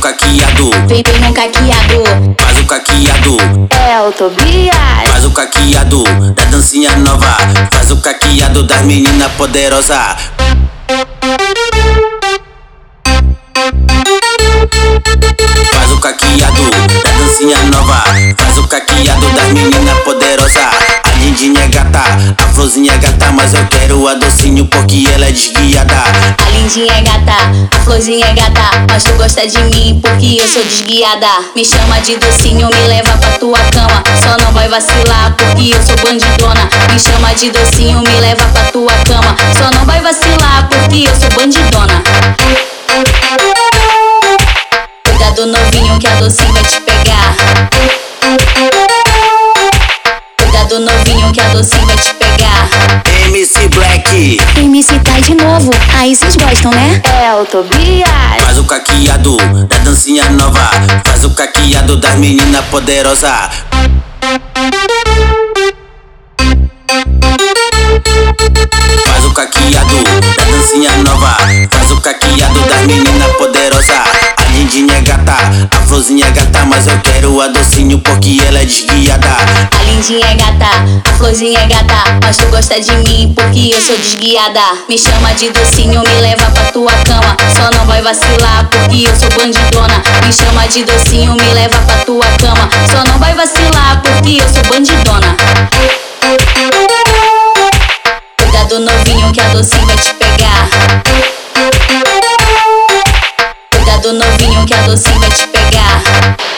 caqueado, Vem, vem no caqueado. faz o caqueado, É o Tobias. faz o caqueado da dancinha nova, faz o caqueado das meninas poderosa. Faz o caqueado da dancinha nova, faz o caqueado das meninas poderosa. A lindinha é gata, a florzinha é gata, mas eu quero a docinho porque ela é desguiada. Lindinha é gata, a florzinha é gata. Mas tu gosta de mim porque eu sou desguiada. Me chama de docinho, me leva pra tua cama. Só não vai vacilar porque eu sou bandidona. Me chama de docinho, me leva pra tua cama. Só não vai vacilar porque eu sou bandidona. Cuidado novinho que a docinho vai te pegar. Black, MC tá de novo, aí vocês gostam, né? É o Tobias. faz o caqueado da dancinha nova, faz o caqueado das meninas poderosa. Faz o caqueado da dancinha nova, faz o caqueado das meninas poderosa. A lindinha é gata, a florzinha é gata, mas eu quero a docinho porque ela é desguiada. A lindinha é gata, a florzinha é gata, mas tu gosta de mim porque eu sou desguiada. Me chama de docinho, me leva pra tua cama. Só não vai vacilar porque eu sou bandidona. Me chama de docinho, me leva pra tua cama. Só não vai vacilar porque eu sou bandidona. Cuidado novinho que a docinha vai te pegar. Cuidado novinho que a docinha vai te pegar.